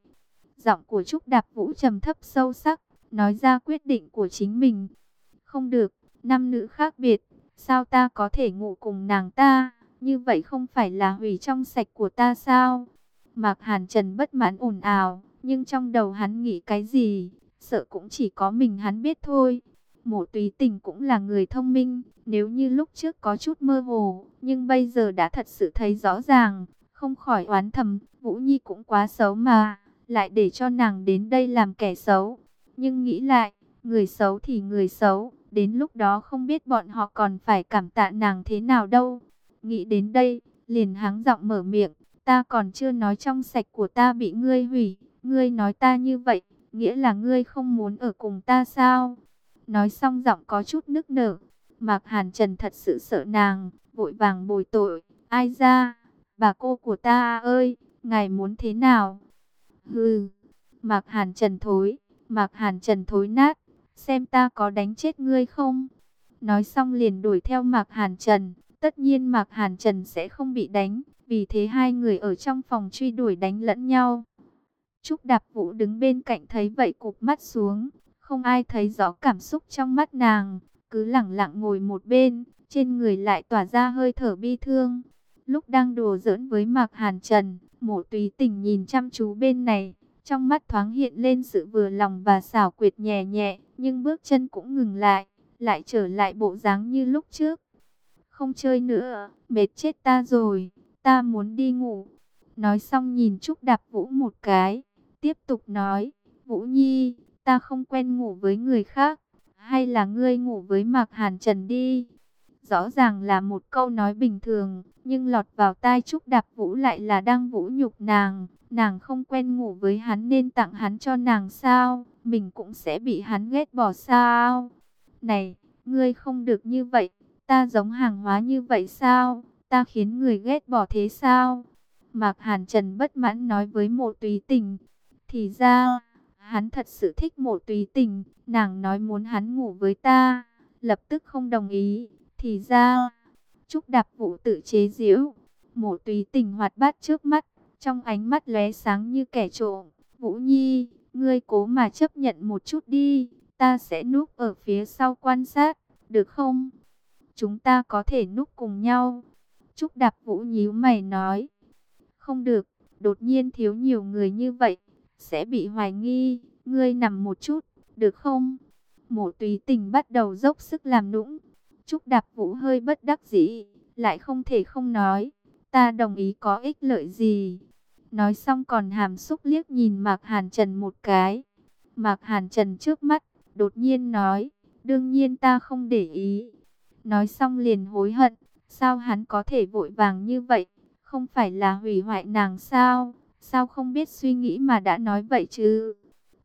Giọng của Trúc Đạp Vũ trầm thấp sâu sắc, nói ra quyết định của chính mình. Không được, năm nữ khác biệt, sao ta có thể ngủ cùng nàng ta, như vậy không phải là hủy trong sạch của ta sao? Mạc Hàn Trần bất mãn ồn ào, nhưng trong đầu hắn nghĩ cái gì, sợ cũng chỉ có mình hắn biết thôi. Mộ túy tình cũng là người thông minh, nếu như lúc trước có chút mơ hồ, nhưng bây giờ đã thật sự thấy rõ ràng, không khỏi oán thầm, Vũ Nhi cũng quá xấu mà, lại để cho nàng đến đây làm kẻ xấu. Nhưng nghĩ lại, người xấu thì người xấu, đến lúc đó không biết bọn họ còn phải cảm tạ nàng thế nào đâu. Nghĩ đến đây, liền hắng giọng mở miệng, ta còn chưa nói trong sạch của ta bị ngươi hủy, ngươi nói ta như vậy, nghĩa là ngươi không muốn ở cùng ta sao? Nói xong giọng có chút nức nở. Mạc Hàn Trần thật sự sợ nàng, vội vàng bồi tội. Ai ra, bà cô của ta ơi, ngài muốn thế nào? Hừ, Mạc Hàn Trần thối, Mạc Hàn Trần thối nát, xem ta có đánh chết ngươi không? Nói xong liền đuổi theo Mạc Hàn Trần, tất nhiên Mạc Hàn Trần sẽ không bị đánh, vì thế hai người ở trong phòng truy đuổi đánh lẫn nhau. Trúc Đạp Vũ đứng bên cạnh thấy vậy cục mắt xuống, không ai thấy rõ cảm xúc trong mắt nàng, cứ lặng lặng ngồi một bên, trên người lại tỏa ra hơi thở bi thương. Lúc đang đùa giỡn với Mạc Hàn Trần, mộ tùy tình nhìn chăm chú bên này, trong mắt thoáng hiện lên sự vừa lòng và xảo quyệt nhẹ nhẹ, nhưng bước chân cũng ngừng lại, lại trở lại bộ dáng như lúc trước. Không chơi nữa, mệt chết ta rồi, ta muốn đi ngủ. Nói xong nhìn Trúc Đạp Vũ một cái, tiếp tục nói, Vũ Nhi, ta không quen ngủ với người khác, hay là ngươi ngủ với Mạc Hàn Trần đi. Rõ ràng là một câu nói bình thường, nhưng lọt vào tai Trúc Đạp Vũ lại là đang vũ nhục nàng, Nàng không quen ngủ với hắn nên tặng hắn cho nàng sao? Mình cũng sẽ bị hắn ghét bỏ sao? Này, ngươi không được như vậy. Ta giống hàng hóa như vậy sao? Ta khiến người ghét bỏ thế sao? Mạc Hàn Trần bất mãn nói với mộ tùy tình. Thì ra, hắn thật sự thích mộ tùy tình. Nàng nói muốn hắn ngủ với ta. Lập tức không đồng ý. Thì ra, Trúc Đạp Vũ tự chế giễu. Mộ tùy tình hoạt bát trước mắt. Trong ánh mắt lóe sáng như kẻ trộm. Vũ Nhi, ngươi cố mà chấp nhận một chút đi. Ta sẽ núp ở phía sau quan sát. Được không? Chúng ta có thể núp cùng nhau. Trúc Đạp Vũ nhíu mày nói. Không được, đột nhiên thiếu nhiều người như vậy, sẽ bị hoài nghi, ngươi nằm một chút, được không? Mộ tùy tình bắt đầu dốc sức làm nũng. Trúc Đạp Vũ hơi bất đắc dĩ, lại không thể không nói. Ta đồng ý có ích lợi gì? Nói xong còn hàm xúc liếc nhìn Mạc Hàn Trần một cái. Mạc Hàn Trần trước mắt, đột nhiên nói, đương nhiên ta không để ý. Nói xong liền hối hận, sao hắn có thể vội vàng như vậy? Không phải là hủy hoại nàng sao? Sao không biết suy nghĩ mà đã nói vậy chứ?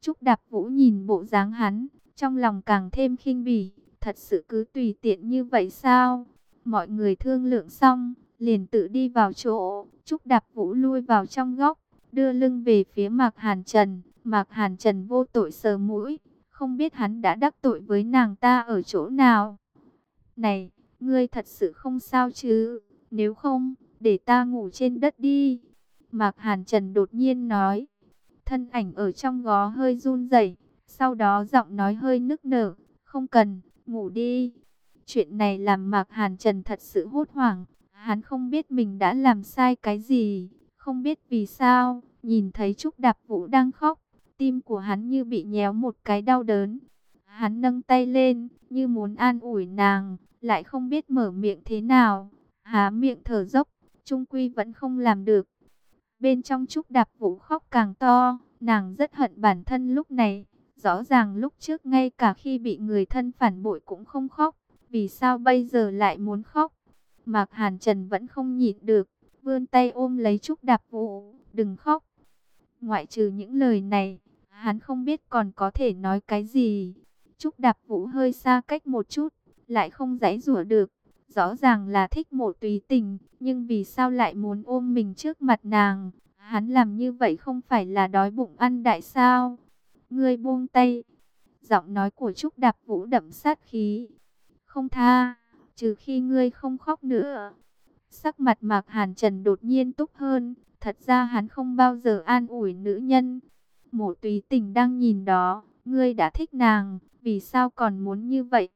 Trúc Đạp Vũ nhìn bộ dáng hắn, trong lòng càng thêm khinh bỉ. Thật sự cứ tùy tiện như vậy sao? Mọi người thương lượng xong, liền tự đi vào chỗ. Trúc Đạp Vũ lui vào trong góc, đưa lưng về phía Mạc Hàn Trần. Mạc Hàn Trần vô tội sờ mũi, không biết hắn đã đắc tội với nàng ta ở chỗ nào. Này, ngươi thật sự không sao chứ? Nếu không, để ta ngủ trên đất đi. Mạc Hàn Trần đột nhiên nói. Thân ảnh ở trong gó hơi run rẩy, sau đó giọng nói hơi nức nở. Không cần, ngủ đi. Chuyện này làm Mạc Hàn Trần thật sự hốt hoảng. Hắn không biết mình đã làm sai cái gì. Không biết vì sao, nhìn thấy Trúc Đạp Vũ đang khóc. Tim của hắn như bị nhéo một cái đau đớn. Hắn nâng tay lên, như muốn an ủi nàng, lại không biết mở miệng thế nào. Há miệng thở dốc, trung quy vẫn không làm được. Bên trong Trúc Đạp Vũ khóc càng to, nàng rất hận bản thân lúc này. Rõ ràng lúc trước ngay cả khi bị người thân phản bội cũng không khóc, vì sao bây giờ lại muốn khóc? Mạc Hàn Trần vẫn không nhịn được, vươn tay ôm lấy Trúc Đạp Vũ, đừng khóc. Ngoại trừ những lời này, hắn không biết còn có thể nói cái gì. Trúc Đạp Vũ hơi xa cách một chút, lại không giãy rủa được, Rõ ràng là thích mộ tùy tình, nhưng vì sao lại muốn ôm mình trước mặt nàng? Hắn làm như vậy không phải là đói bụng ăn đại sao? Ngươi buông tay. Giọng nói của Trúc Đạp Vũ đậm sát khí. Không tha, trừ khi ngươi không khóc nữa. Sắc mặt Mạc Hàn Trần đột nhiên túc hơn. Thật ra hắn không bao giờ an ủi nữ nhân. Mộ tùy tình đang nhìn đó. Ngươi đã thích nàng, vì sao còn muốn như vậy?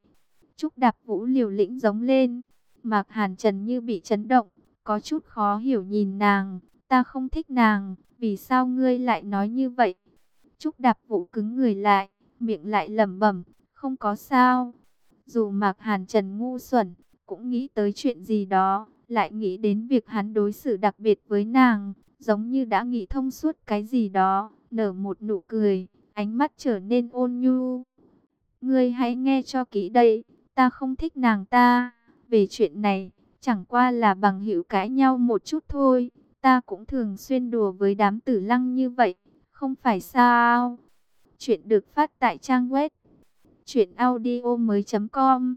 Trúc Đạp Vũ liều lĩnh giống lên. Mạc Hàn Trần như bị chấn động, có chút khó hiểu nhìn nàng. Ta không thích nàng, vì sao ngươi lại nói như vậy? Trúc Đạp vụ cứng người lại, miệng lại lẩm bẩm, không có sao. Dù Mạc Hàn Trần ngu xuẩn, cũng nghĩ tới chuyện gì đó, lại nghĩ đến việc hắn đối xử đặc biệt với nàng, giống như đã nghĩ thông suốt cái gì đó, nở một nụ cười, ánh mắt trở nên ôn nhu. Ngươi hãy nghe cho kỹ đây, ta không thích nàng ta. Về chuyện này, chẳng qua là bằng hữu cãi nhau một chút thôi. Ta cũng thường xuyên đùa với đám tử lăng như vậy, không phải sao? Chuyện được phát tại trang web truyệnaudiomoi.com.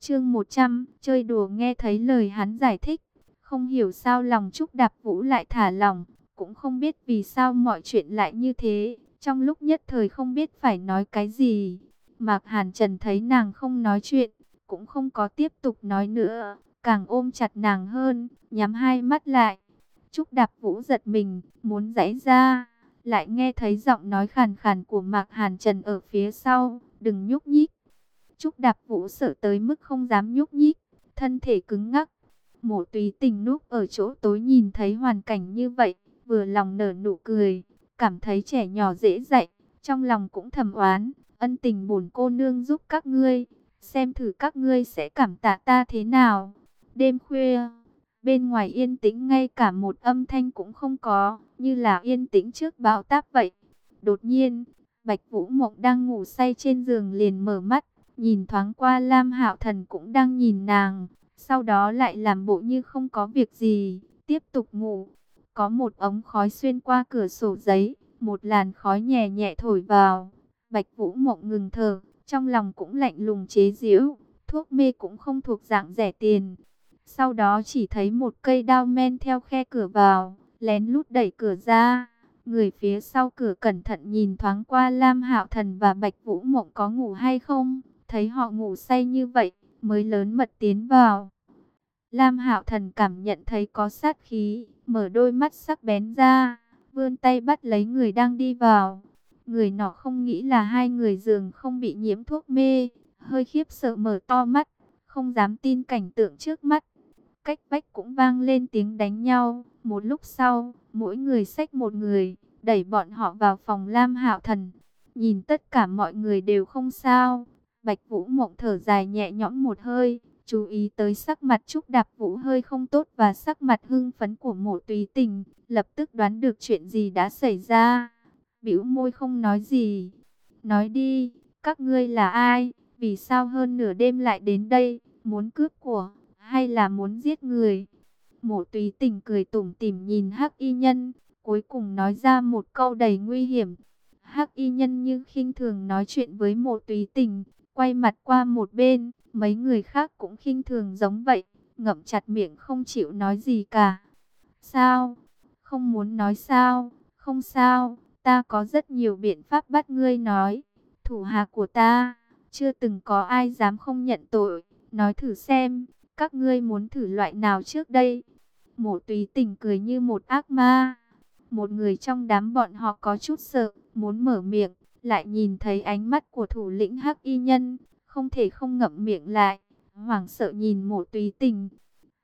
Chương 100, chơi đùa nghe thấy lời hắn giải thích, không hiểu sao lòng Trúc Đạp Vũ lại thả lòng cũng không biết vì sao mọi chuyện lại như thế, trong lúc nhất thời không biết phải nói cái gì. Mạc Hàn Trần thấy nàng không nói chuyện, cũng không có tiếp tục nói nữa, càng ôm chặt nàng hơn, nhắm hai mắt lại. Trúc Đạp Vũ giật mình, muốn giãy ra, lại nghe thấy giọng nói khàn khàn của Mạc Hàn Trần ở phía sau, đừng nhúc nhích. Trúc Đạp Vũ sợ tới mức không dám nhúc nhích, thân thể cứng ngắc. Mộ tùy tình núp ở chỗ tối nhìn thấy hoàn cảnh như vậy, vừa lòng nở nụ cười, cảm thấy trẻ nhỏ dễ dạy, trong lòng cũng thầm oán, ân tình bổn cô nương giúp các ngươi, xem thử các ngươi sẽ cảm tạ ta thế nào. Đêm khuya, bên ngoài yên tĩnh ngay cả một âm thanh cũng không có, như là yên tĩnh trước bão táp vậy. Đột nhiên, Bạch Vũ Mộng đang ngủ say trên giường liền mở mắt, nhìn thoáng qua Lam Hạo Thần cũng đang nhìn nàng, sau đó lại làm bộ như không có việc gì, tiếp tục ngủ. có một ống khói xuyên qua cửa sổ giấy, một làn khói nhẹ nhẹ thổi vào. Bạch Vũ Mộng ngừng thở, trong lòng cũng lạnh lùng chế giễu, thuốc mê cũng không thuộc dạng rẻ tiền. Sau đó chỉ thấy một cây đao men theo khe cửa vào, lén lút đẩy cửa ra. Người phía sau cửa cẩn thận nhìn thoáng qua Lam Hạo Thần và Bạch Vũ Mộng có ngủ hay không, thấy họ ngủ say như vậy, mới lớn mật tiến vào. Lam Hạo Thần cảm nhận thấy có sát khí, mở đôi mắt sắc bén ra, vươn tay bắt lấy người đang đi vào. Người nọ không nghĩ là hai người giường không bị nhiễm thuốc mê, hơi khiếp sợ mở to mắt, không dám tin cảnh tượng trước mắt. Cách vách cũng vang lên tiếng đánh nhau, một lúc sau, mỗi người xách một người, đẩy bọn họ vào phòng Lam Hạo Thần. Nhìn tất cả mọi người đều không sao, Bạch Vũ Mộng thở dài nhẹ nhõm một hơi, chú ý tới sắc mặt Trúc Đạp Vũ hơi không tốt và sắc mặt hưng phấn của mộ tùy tình, lập tức đoán được chuyện gì đã xảy ra. Bĩu môi không nói gì. Nói đi, các ngươi là ai? Vì sao hơn nửa đêm lại đến đây? Muốn cướp của, hay là muốn giết người? Mộ tùy tình cười tủm tỉm nhìn hắc y nhân, cuối cùng nói ra một câu đầy nguy hiểm. Hắc y nhân như khinh thường nói chuyện với mộ tùy tình, quay mặt qua một bên, mấy người khác cũng khinh thường giống vậy, ngậm chặt miệng không chịu nói gì cả. Sao? Không muốn nói sao? Không sao, ta có rất nhiều biện pháp bắt ngươi nói. Thủ hạ của ta, chưa từng có ai dám không nhận tội. Nói thử xem, các ngươi muốn thử loại nào trước đây? Mộ tùy tình cười như một ác ma. Một người trong đám bọn họ có chút sợ, muốn mở miệng, lại nhìn thấy ánh mắt của thủ lĩnh hắc y nhân, không thể không ngậm miệng lại, hoảng sợ nhìn mộ tùy tình.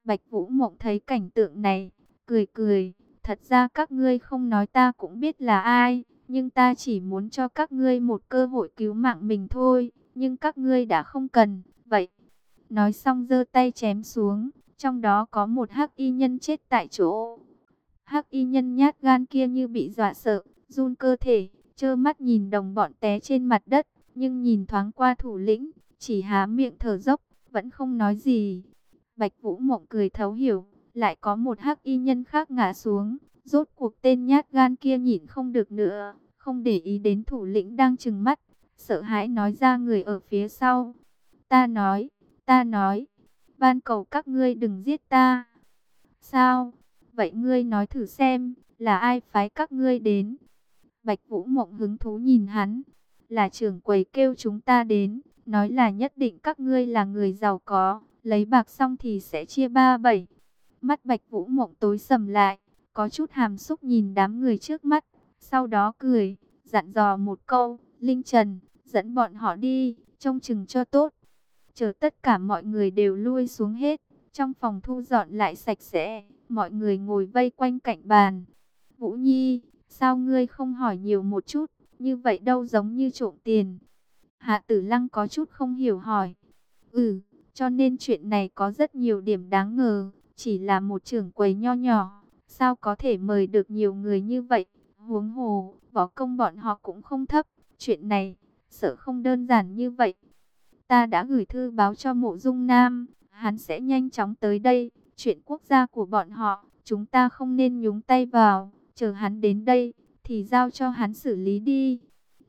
Bạch Vũ Mộng thấy cảnh tượng này, cười cười, thật ra các ngươi không nói ta cũng biết là ai, nhưng ta chỉ muốn cho các ngươi một cơ hội cứu mạng mình thôi, nhưng các ngươi đã không cần, vậy. Nói xong giơ tay chém xuống, trong đó có một hắc y nhân chết tại chỗ. Hắc y nhân nhát gan kia như bị dọa sợ, run cơ thể, trơ mắt nhìn đồng bọn té trên mặt đất, nhưng nhìn thoáng qua thủ lĩnh, chỉ há miệng thở dốc, vẫn không nói gì. Bạch Vũ Mộng cười thấu hiểu, lại có một hắc y nhân khác ngã xuống, rốt cuộc tên nhát gan kia nhìn không được nữa, không để ý đến thủ lĩnh đang trừng mắt, sợ hãi nói ra người ở phía sau. Ta nói, ta nói, ban cầu các ngươi đừng giết ta. Sao? Vậy ngươi nói thử xem, là ai phái các ngươi đến? Bạch Vũ Mộng hứng thú nhìn hắn, là trưởng quầy kêu chúng ta đến, nói là nhất định các ngươi là người giàu có, lấy bạc xong thì sẽ chia ba bảy. Mắt Bạch Vũ Mộng tối sầm lại, có chút hàm xúc nhìn đám người trước mắt, sau đó cười, dặn dò một câu, Linh Trần, dẫn bọn họ đi, trông chừng cho tốt. Chờ tất cả mọi người đều lui xuống hết, trong phòng thu dọn lại sạch sẽ, mọi người ngồi vây quanh cạnh bàn. Vũ Nhi, sao ngươi không hỏi nhiều một chút, như vậy đâu giống như trộm tiền. Hạ tử lăng có chút không hiểu hỏi. Ừ, cho nên chuyện này có rất nhiều điểm đáng ngờ, chỉ là một trưởng quầy nho nhỏ, sao có thể mời được nhiều người như vậy. Huống hồ, võ công bọn họ cũng không thấp, chuyện này, sợ không đơn giản như vậy. Ta đã gửi thư báo cho mộ dung nam, hắn sẽ nhanh chóng tới đây, chuyện quốc gia của bọn họ, chúng ta không nên nhúng tay vào, chờ hắn đến đây, thì giao cho hắn xử lý đi.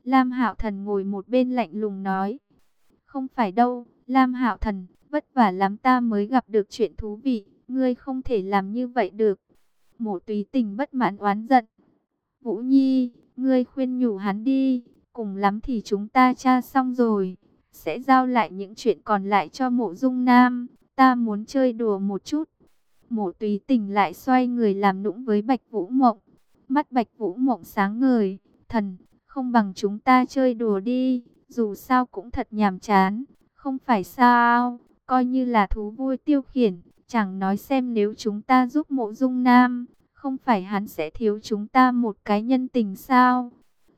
Lam Hạo Thần ngồi một bên lạnh lùng nói, không phải đâu, Lam Hạo Thần, vất vả lắm ta mới gặp được chuyện thú vị, ngươi không thể làm như vậy được. Mộ tùy tình bất mãn oán giận. Vũ Nhi, ngươi khuyên nhủ hắn đi, cùng lắm thì chúng ta tra xong rồi, sẽ giao lại những chuyện còn lại cho mộ dung nam, ta muốn chơi đùa một chút. Mộ tùy tình lại xoay người làm nũng với Bạch Vũ Mộng. Mắt Bạch Vũ Mộng sáng ngời, thần, không bằng chúng ta chơi đùa đi, dù sao cũng thật nhàm chán, không phải sao, coi như là thú vui tiêu khiển, chẳng nói xem nếu chúng ta giúp mộ dung nam, không phải hắn sẽ thiếu chúng ta một cái nhân tình sao.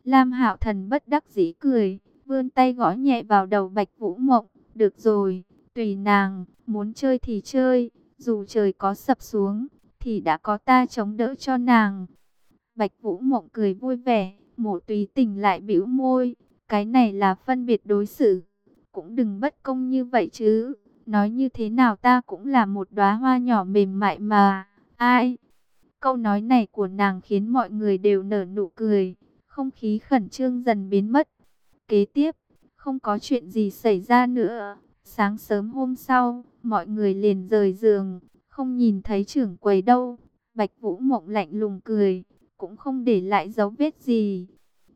Lam Hạo Thần bất đắc dĩ cười, vươn tay gõ nhẹ vào đầu Bạch Vũ Mộng, được rồi, tùy nàng, muốn chơi thì chơi, dù trời có sập xuống, thì đã có ta chống đỡ cho nàng. Bạch Vũ Mộng cười vui vẻ, mộ tùy tình lại bĩu môi, cái này là phân biệt đối xử, cũng đừng bất công như vậy chứ, nói như thế nào ta cũng là một đóa hoa nhỏ mềm mại mà, ai? Câu nói này của nàng khiến mọi người đều nở nụ cười, không khí khẩn trương dần biến mất. Kế tiếp, không có chuyện gì xảy ra nữa. Sáng sớm hôm sau, mọi người liền rời giường, không nhìn thấy trưởng quầy đâu. Bạch Vũ Mộng lạnh lùng cười, cũng không để lại dấu vết gì.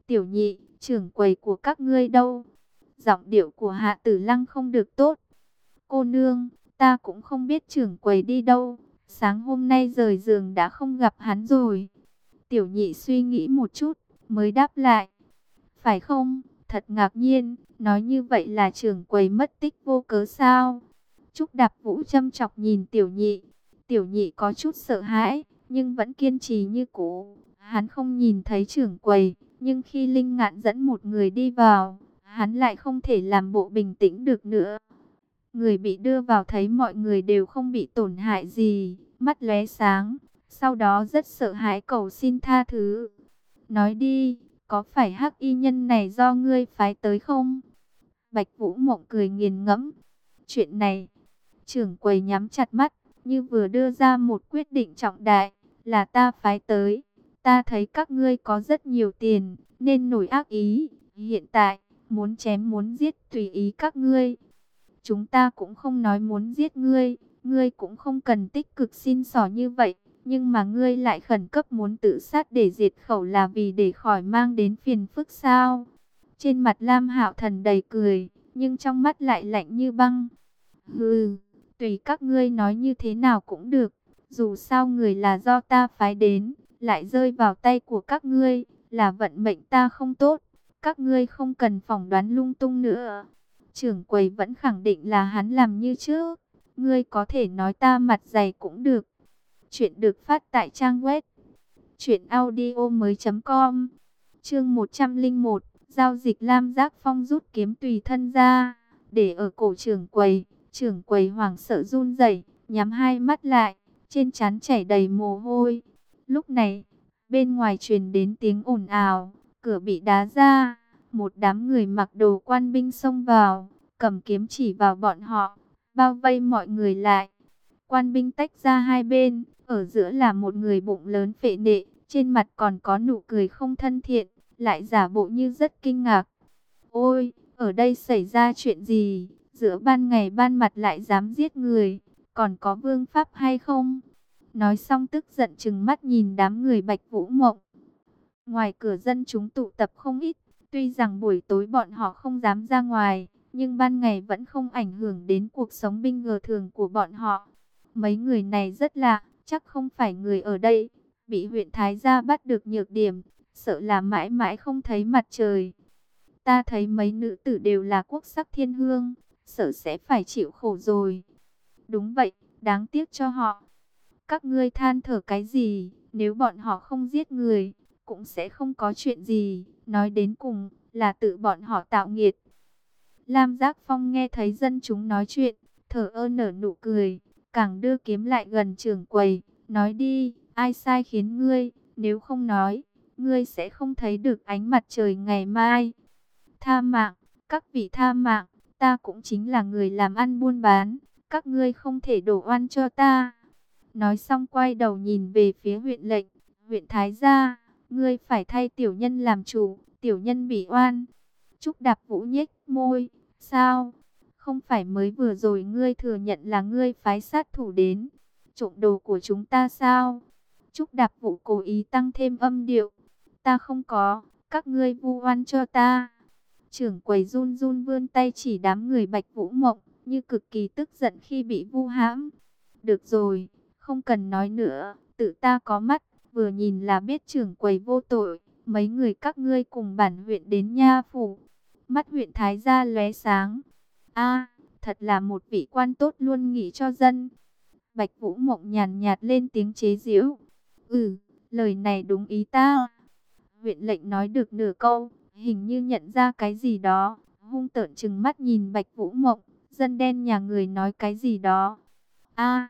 Tiểu nhị, trưởng quầy của các ngươi đâu? Giọng điệu của Hạ Tử Lăng không được tốt. Cô nương, ta cũng không biết trưởng quầy đi đâu. Sáng hôm nay rời giường đã không gặp hắn rồi. Tiểu nhị suy nghĩ một chút, mới đáp lại. Phải không? Thật ngạc nhiên, nói như vậy là trưởng quầy mất tích vô cớ sao? Trúc Đạp Vũ châm chọc nhìn tiểu nhị. Tiểu nhị có chút sợ hãi, nhưng vẫn kiên trì như cũ. Hắn không nhìn thấy trưởng quầy, nhưng khi Linh Ngạn dẫn một người đi vào, hắn lại không thể làm bộ bình tĩnh được nữa. Người bị đưa vào thấy mọi người đều không bị tổn hại gì, mắt lóe sáng, sau đó rất sợ hãi cầu xin tha thứ. Nói đi, có phải hắc y nhân này do ngươi phái tới không? Bạch Vũ Mộng cười nghiền ngẫm. Chuyện này, trưởng quầy nhắm chặt mắt, như vừa đưa ra một quyết định trọng đại, là ta phái tới. Ta thấy các ngươi có rất nhiều tiền, nên nổi ác ý. Hiện tại, muốn chém muốn giết tùy ý các ngươi. Chúng ta cũng không nói muốn giết ngươi, ngươi cũng không cần tích cực xin xỏ như vậy. Nhưng mà ngươi lại khẩn cấp muốn tự sát để diệt khẩu là vì để khỏi mang đến phiền phức sao? Trên mặt Lam Hạo Thần đầy cười, nhưng trong mắt lại lạnh như băng. Hừ, tùy các ngươi nói như thế nào cũng được, dù sao người là do ta phái đến, lại rơi vào tay của các ngươi, là vận mệnh ta không tốt, các ngươi không cần phỏng đoán lung tung nữa. Trưởng quầy vẫn khẳng định là hắn làm như trước, ngươi có thể nói ta mặt dày cũng được. Chuyện được phát tại trang web truyệnaudiomoi.com. Chương 101, giao dịch Lam Giác Phong rút kiếm tùy thân ra, để ở cổ trưởng quầy, trưởng quầy hoảng sợ run rẩy, nhắm hai mắt lại, trên trán chảy đầy mồ hôi. Lúc này, bên ngoài truyền đến tiếng ồn ào, cửa bị đá ra, một đám người mặc đồ quan binh xông vào, cầm kiếm chỉ vào bọn họ, bao vây mọi người lại. Quan binh tách ra hai bên, ở giữa là một người bụng lớn phệ nệ, trên mặt còn có nụ cười không thân thiện, lại giả bộ như rất kinh ngạc. Ôi, ở đây xảy ra chuyện gì? Giữa ban ngày ban mặt lại dám giết người, còn có vương pháp hay không? Nói xong tức giận chừng mắt nhìn đám người bạch vũ mộng. Ngoài cửa dân chúng tụ tập không ít, tuy rằng buổi tối bọn họ không dám ra ngoài, nhưng ban ngày vẫn không ảnh hưởng đến cuộc sống binh ngờ thường của bọn họ. Mấy người này rất lạ, chắc không phải người ở đây, bị huyện Thái Gia bắt được nhược điểm, sợ là mãi mãi không thấy mặt trời. Ta thấy mấy nữ tử đều là quốc sắc thiên hương, sợ sẽ phải chịu khổ rồi. Đúng vậy, đáng tiếc cho họ. Các ngươi than thở cái gì, nếu bọn họ không giết người, cũng sẽ không có chuyện gì, nói đến cùng là tự bọn họ tạo nghiệt. Lam Giác Phong nghe thấy dân chúng nói chuyện, thở ơ nở nụ cười, càng đưa kiếm lại gần trường quầy, nói đi, ai sai khiến ngươi, nếu không nói, ngươi sẽ không thấy được ánh mặt trời ngày mai. Tha mạng, các vị tha mạng, ta cũng chính là người làm ăn buôn bán, các ngươi không thể đổ oan cho ta. Nói xong quay đầu nhìn về phía huyện lệnh, huyện Thái Gia, ngươi phải thay tiểu nhân làm chủ, tiểu nhân bị oan. Trúc Đạp Vũ nhếch môi, sao? Không phải mới vừa rồi ngươi thừa nhận là ngươi phái sát thủ đến, trộm đồ của chúng ta sao? Trúc Đạp Vũ cố ý tăng thêm âm điệu, ta không có, các ngươi vu oan cho ta. Trưởng quầy run run vươn tay chỉ đám người Bạch Vũ Mộng, như cực kỳ tức giận khi bị vu hãm. Được rồi, không cần nói nữa, tự ta có mắt, vừa nhìn là biết trưởng quầy vô tội, mấy người các ngươi cùng bản huyện đến nha phủ. Mắt huyện Thái gia lóe sáng. A, thật là một vị quan tốt luôn nghĩ cho dân. Bạch Vũ Mộng nhàn nhạt lên tiếng chế giễu. Ừ, lời này đúng ý ta. Huyện lệnh nói được nửa câu, hình như nhận ra cái gì đó, hung tợn chừng mắt nhìn Bạch Vũ Mộng, dân đen nhà người nói cái gì đó. A,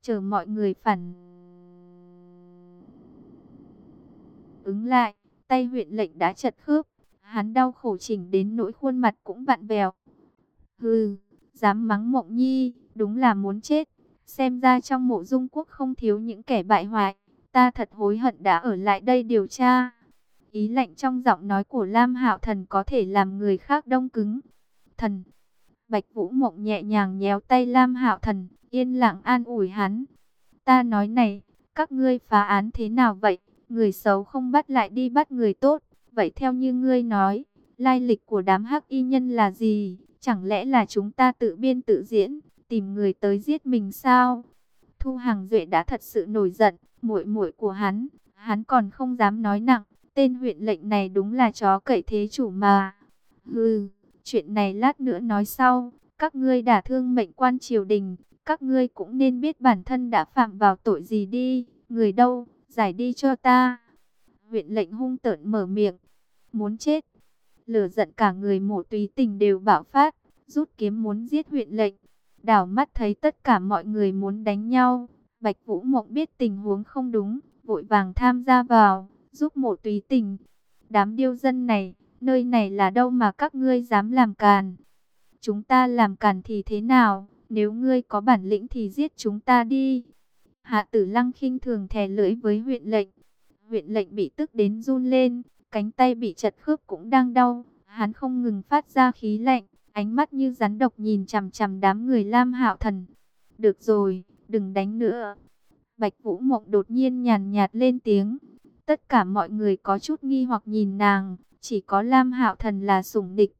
chờ mọi người phản ứng lại, tay huyện lệnh đã chật khớp, hắn đau khổ chỉnh đến nỗi khuôn mặt cũng vặn vẹo. Hừ, dám mắng Mộng Nhi, đúng là muốn chết. Xem ra trong mộ dung quốc không thiếu những kẻ bại hoại, Ta thật hối hận đã ở lại đây điều tra. Ý lạnh trong giọng nói của Lam Hạo Thần có thể làm người khác đông cứng. Thần. Bạch Vũ Mộng nhẹ nhàng nhéo tay Lam Hạo Thần, yên lặng an ủi hắn. Ta nói này, các ngươi phá án thế nào vậy? Người xấu không bắt lại đi bắt người tốt. Vậy theo như ngươi nói, lai lịch của đám hắc y nhân là gì? Chẳng lẽ là chúng ta tự biên tự diễn, tìm người tới giết mình sao? Thu Hằng Duệ đã thật sự nổi giận, muội muội của hắn, hắn còn không dám nói nặng, tên huyện lệnh này đúng là chó cậy thế chủ mà. Hừ, chuyện này lát nữa nói sau, các ngươi đả thương mệnh quan triều đình, các ngươi cũng nên biết bản thân đã phạm vào tội gì đi, người đâu, giải đi cho ta. Huyện lệnh hung tợn mở miệng, muốn chết. Lửa giận cả người mộ tùy tình đều bạo phát, rút kiếm muốn giết huyện lệnh. Đảo mắt thấy tất cả mọi người muốn đánh nhau. Bạch Vũ Mộng biết tình huống không đúng, vội vàng tham gia vào, giúp mộ tùy tình. Đám điêu dân này, nơi này là đâu mà các ngươi dám làm càn? Chúng ta làm càn thì thế nào? Nếu ngươi có bản lĩnh thì giết chúng ta đi. Hạ tử lăng khinh thường thè lưỡi với huyện lệnh. Huyện lệnh bị tức đến run lên, cánh tay bị chật khớp cũng đang đau. Hắn không ngừng phát ra khí lạnh, ánh mắt như rắn độc nhìn chằm chằm đám người Lam Hạo Thần. Được rồi, đừng đánh nữa. Bạch Vũ Mộng đột nhiên nhàn nhạt lên tiếng. Tất cả mọi người có chút nghi hoặc nhìn nàng, chỉ có Lam Hạo Thần là sủng địch.